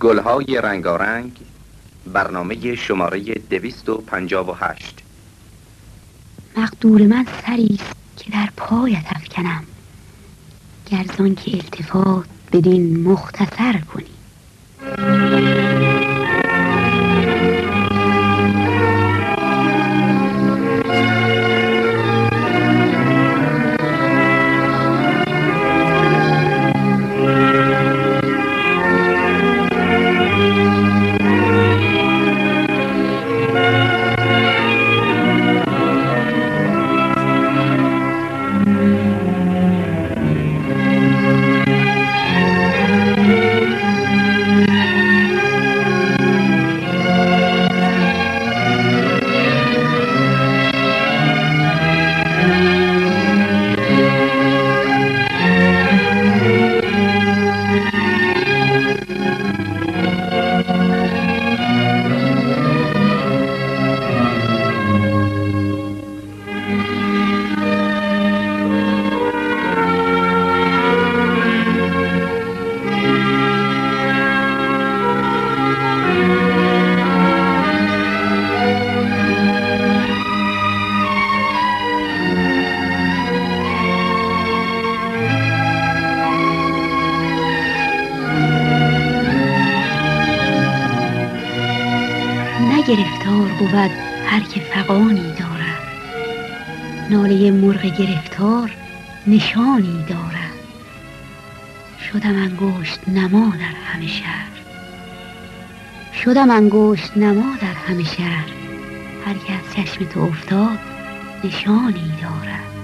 گلهای رنگارنگ برنامه شماره دویست و پنجاب و هشت. مقدور من سری که در پایت افکنم. گرزان که التفات بدین مختصر کنی. نشانی دارد شدم انگشت نما در همه شهر. شدم انگشت نما در همه شهر. هر که از چشم تو افتاد نشانی دارد.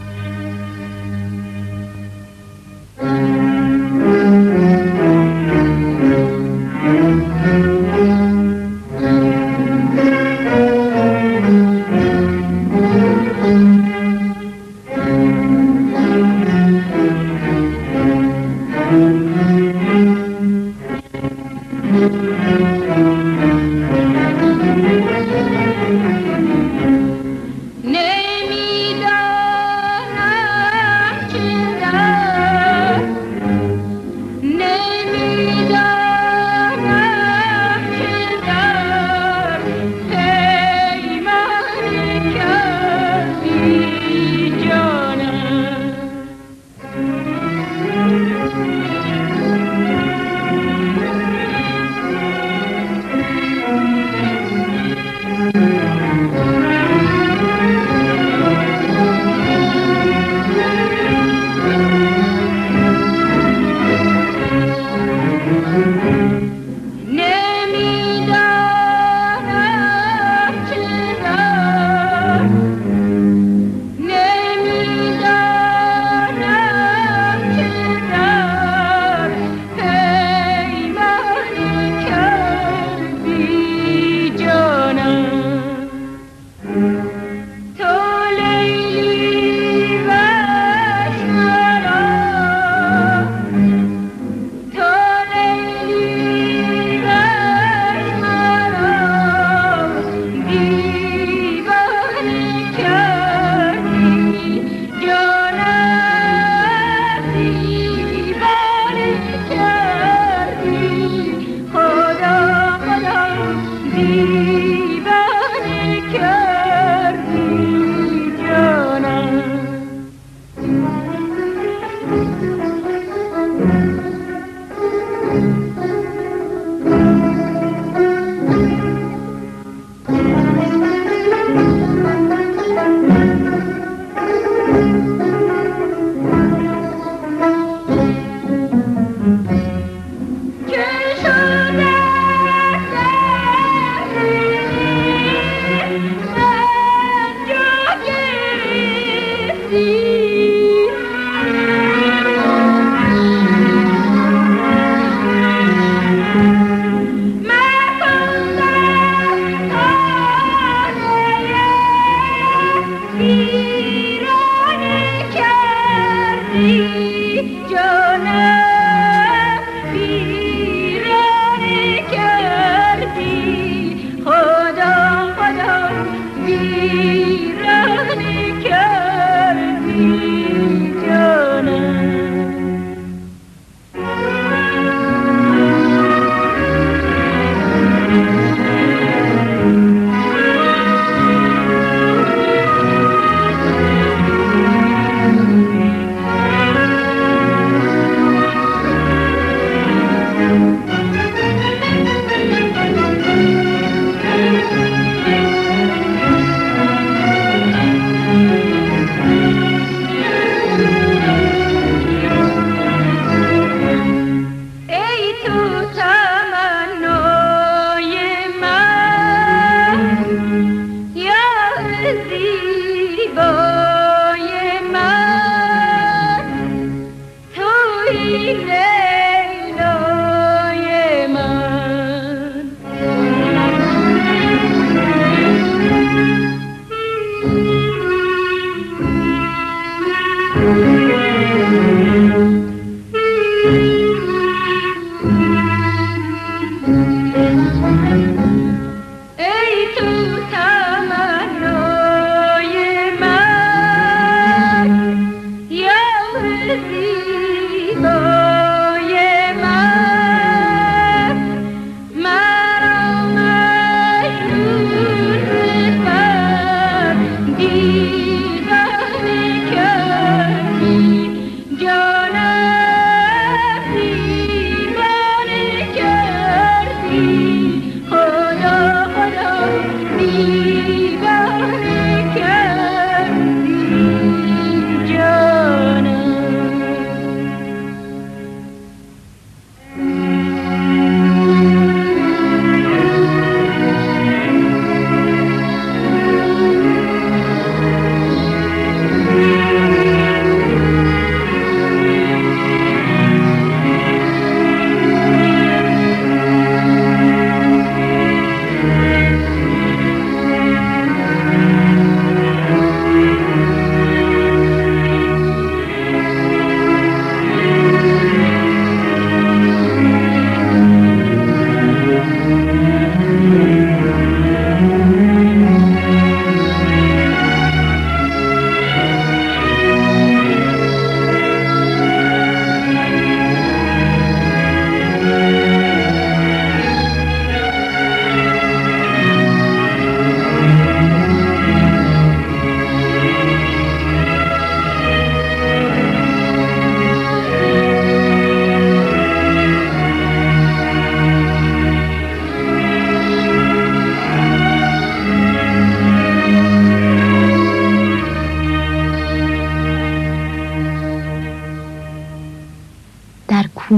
Música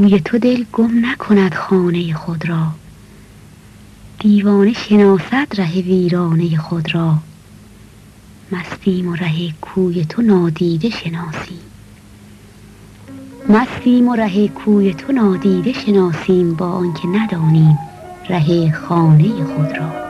کوی تو دل گم نکند خانه خود را. دیوانه شناسد ره ویرانه خود را. مستیم و ره کوی تو نادیده شناسیم. مستیم و ره کوی تو نادیده شناسیم با آنکه ندانیم ره خانه خود را.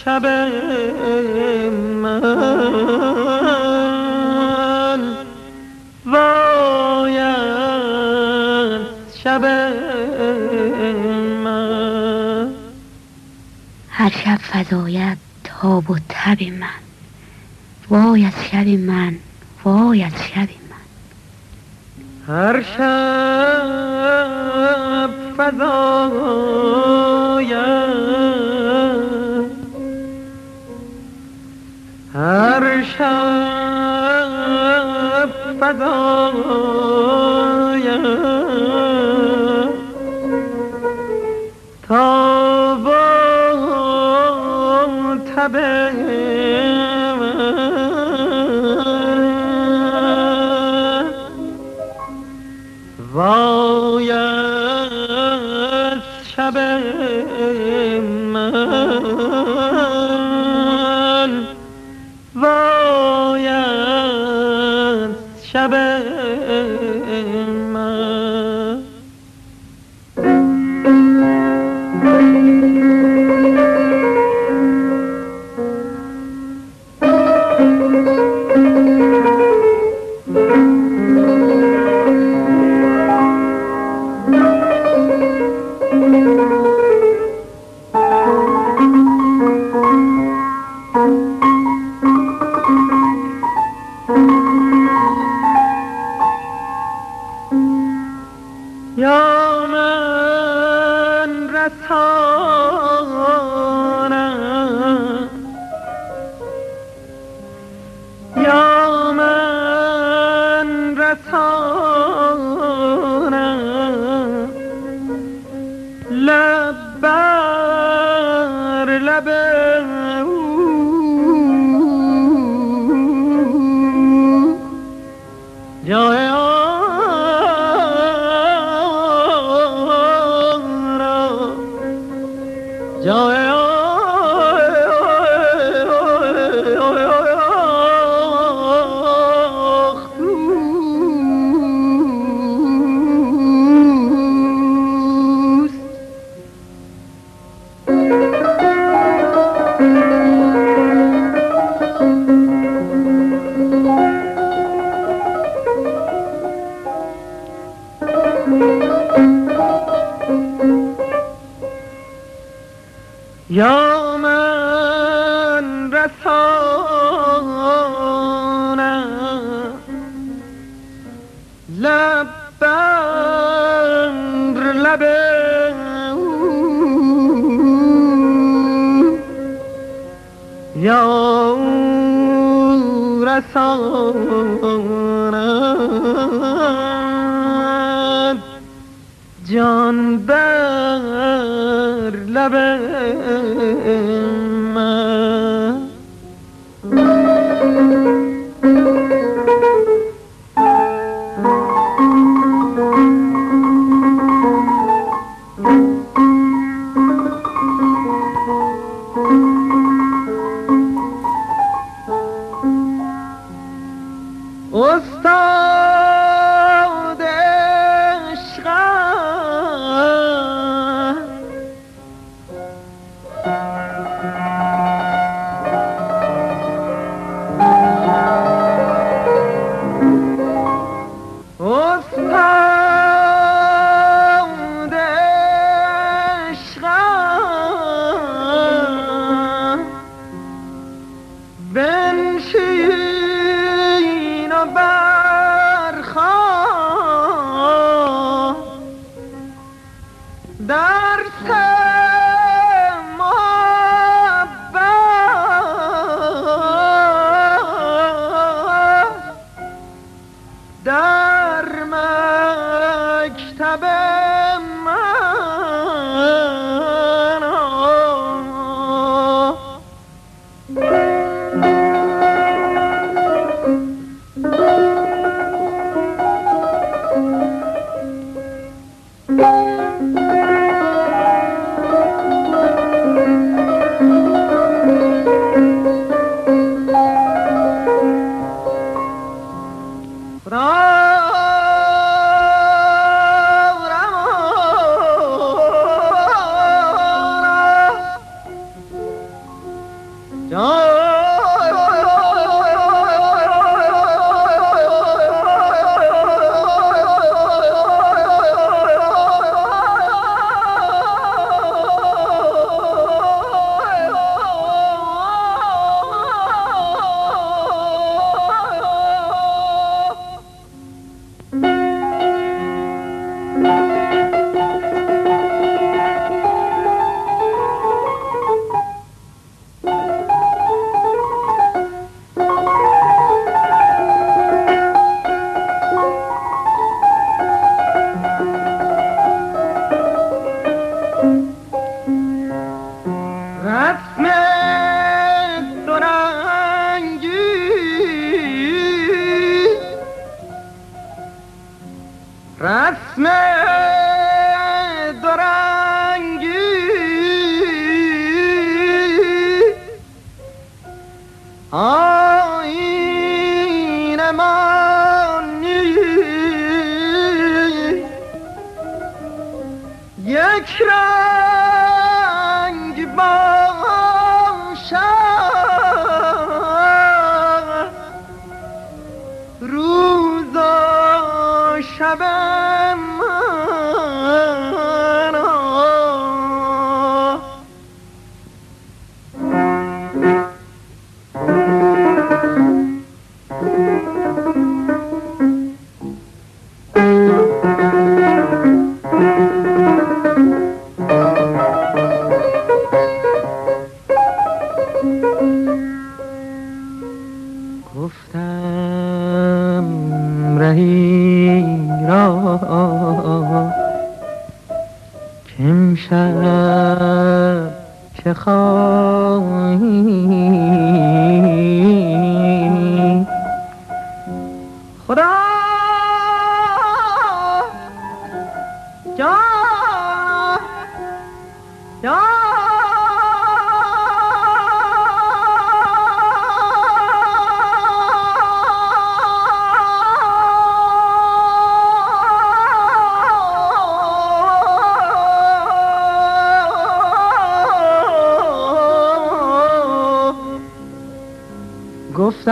هر شب فضاید تاب و تب من. وای از شب من وای از شب من. هر شب فضاید هر شب فدایم تا با تبه Oh. رسم چه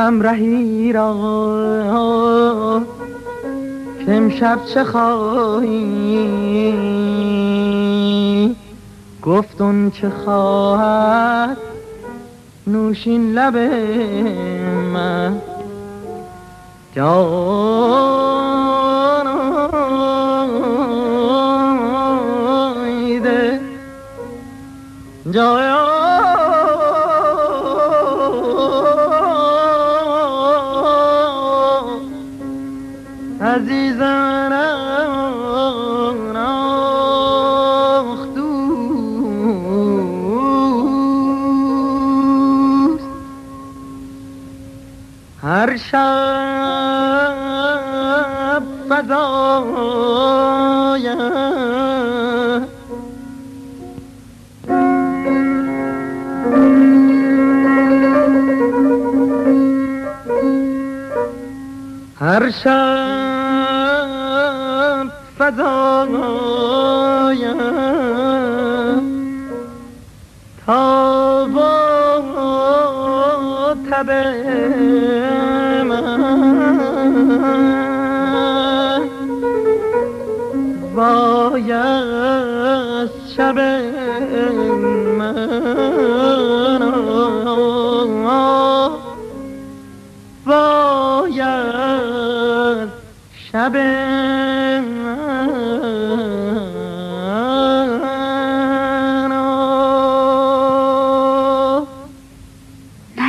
گفتم رهی را. که امشب چه خواهی؟ گفت اون چه خواهد؟ نوشین لب من. جانایده جای عزیزان دوست. هر شب فضایم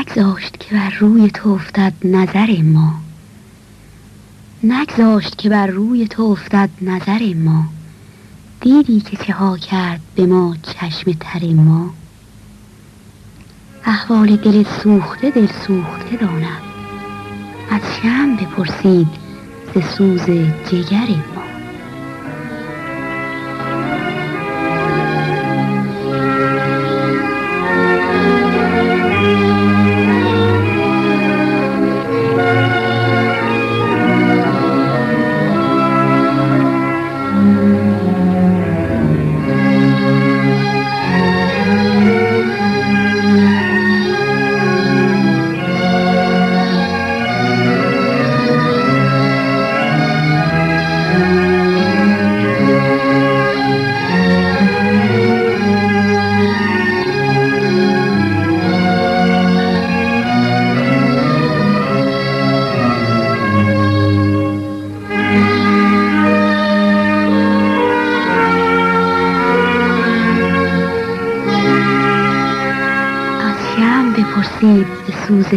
نگذاشت که بر روی تو افتد نظر ما. نگذاشت که بر روی تو افتد نظر ما. دیدی که چه ها کرد به ما چشم تر ما. احوال دل سوخته دل سوخته داند. از شم بپرسید ز سوز جگر ما. ز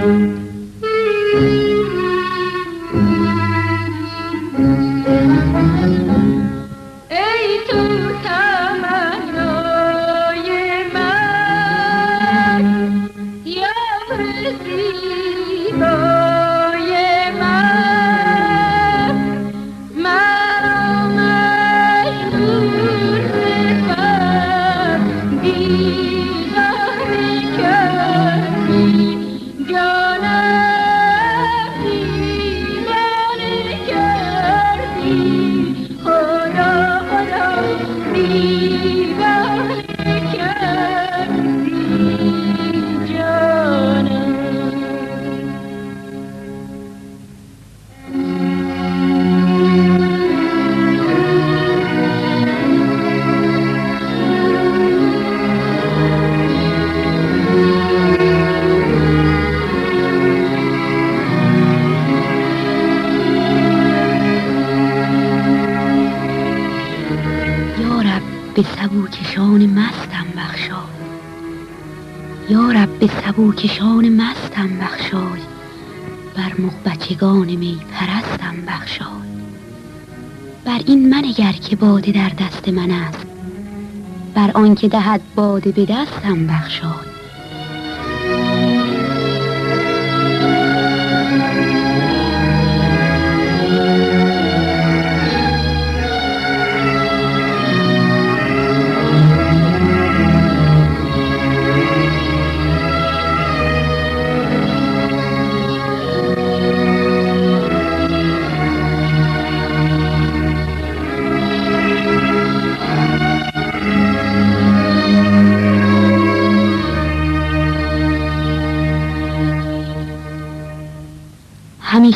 به سبوکشان مستم بخشای بر مغبچگان می پرستم بخشای. بر این منگر که باده در دست من است بر آنکه دهد باده به دستم بخشای.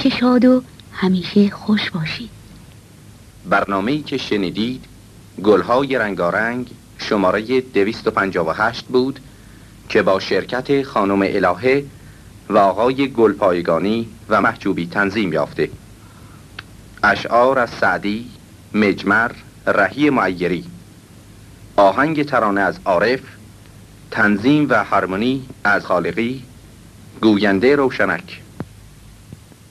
همیشه شاد و همیشه خوش باشید. برنامه‌ای که شنیدید گلهای رنگارنگ شماره 258 بود که با شرکت خانم الهه و آقای گلپایگانی و محجوبی تنظیم یافته. اشعار از سعدی، مجمر، رهی معیری. آهنگ ترانه از عارف تنظیم و هارمونی از خالقی. گوینده روشنک.